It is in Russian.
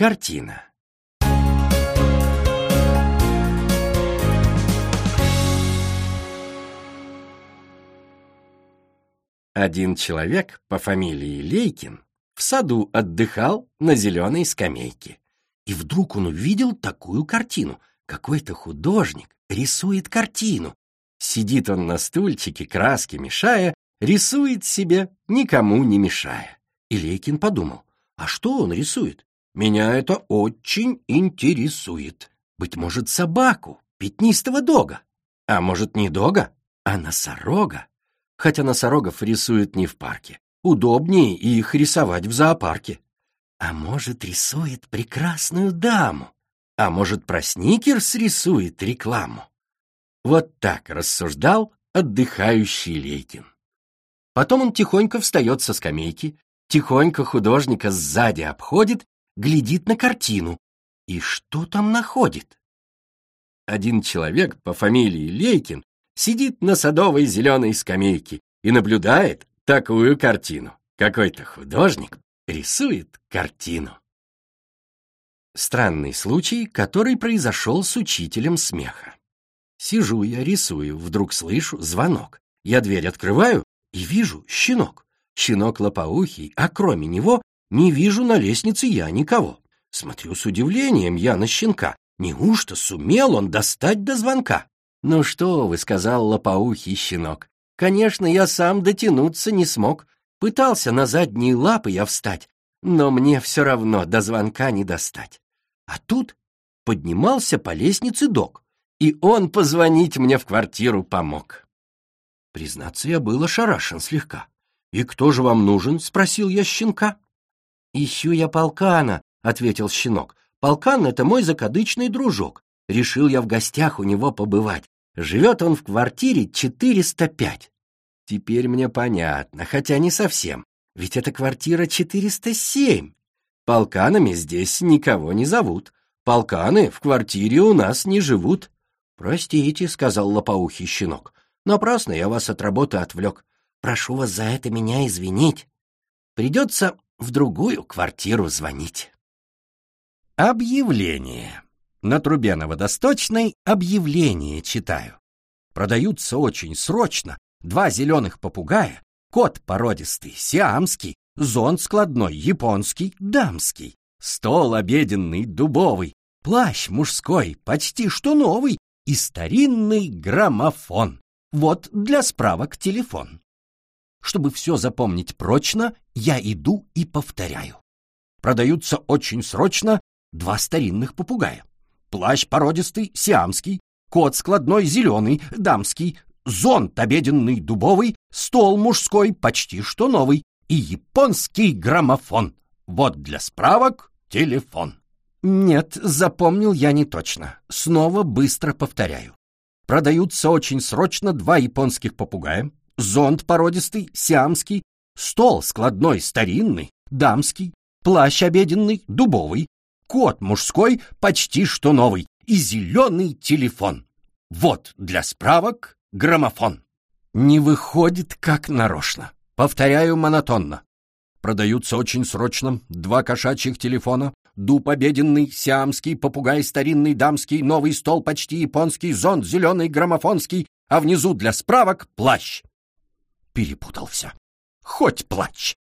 Картина. Один человек по фамилии Лейкин в саду отдыхал на зеленой скамейке. И вдруг он увидел такую картину. Какой-то художник рисует картину. Сидит он на стульчике, краски мешая, рисует себе, никому не мешая. И Лейкин подумал, а что он рисует? Меня это очень интересует. Быть может, собаку, пятнистого дога. А может, не дога, а носорога хотя носорогов рисуют не в парке. Удобнее их рисовать в зоопарке. А может, рисует прекрасную даму? А может, про сникерс рисует рекламу? Вот так рассуждал отдыхающий Лейкин. Потом он тихонько встает со скамейки, тихонько художника сзади обходит, глядит на картину. И что там находит? Один человек по фамилии Лейкин сидит на садовой зеленой скамейке и наблюдает такую картину. Какой-то художник рисует картину. Странный случай, который произошел с учителем смеха. Сижу я, рисую, вдруг слышу звонок. Я дверь открываю и вижу щенок. Щенок лопоухий, а кроме него не вижу на лестнице я никого. Смотрю с удивлением я на щенка. Неужто сумел он достать до звонка? «Ну что вы», — сказал лопоухий щенок. «Конечно, я сам дотянуться не смог. Пытался на задние лапы я встать, но мне все равно до звонка не достать. А тут поднимался по лестнице док, и он позвонить мне в квартиру помог». Признаться, я был ошарашен слегка. «И кто же вам нужен?» — спросил я щенка. «Ищу я полкана», — ответил щенок. «Полкан — это мой закадычный дружок. Решил я в гостях у него побывать. Живет он в квартире 405. Теперь мне понятно, хотя не совсем. Ведь это квартира 407. Полканами здесь никого не зовут. Полканы в квартире у нас не живут. «Простите», — сказал лопоухий щенок. «Напрасно я вас от работы отвлек. Прошу вас за это меня извинить. Придется в другую квартиру звонить». Объявление. На трубе на водосточной объявление читаю. Продаются очень срочно два зеленых попугая, кот породистый, сиамский, зонт складной, японский, дамский, стол обеденный, дубовый, плащ мужской, почти что новый, и старинный граммофон. Вот для справок телефон. Чтобы все запомнить прочно, я иду и повторяю. Продаются очень срочно два старинных попугая плащ породистый, сиамский, кот складной зеленый, дамский, зонт обеденный дубовый, стол мужской почти что новый и японский граммофон. Вот для справок телефон. Нет, запомнил я не точно. Снова быстро повторяю. Продаются очень срочно два японских попугая, зонт породистый, сиамский, стол складной старинный, дамский, плащ обеденный, дубовый, кот мужской почти что новый и зеленый телефон. Вот для справок граммофон. Не выходит как нарочно. Повторяю монотонно. Продаются очень срочно два кошачьих телефона, дуб обеденный, сиамский, попугай старинный, дамский, новый стол почти японский, зонт зеленый, граммофонский, а внизу для справок плащ. Перепутался. Хоть плачь.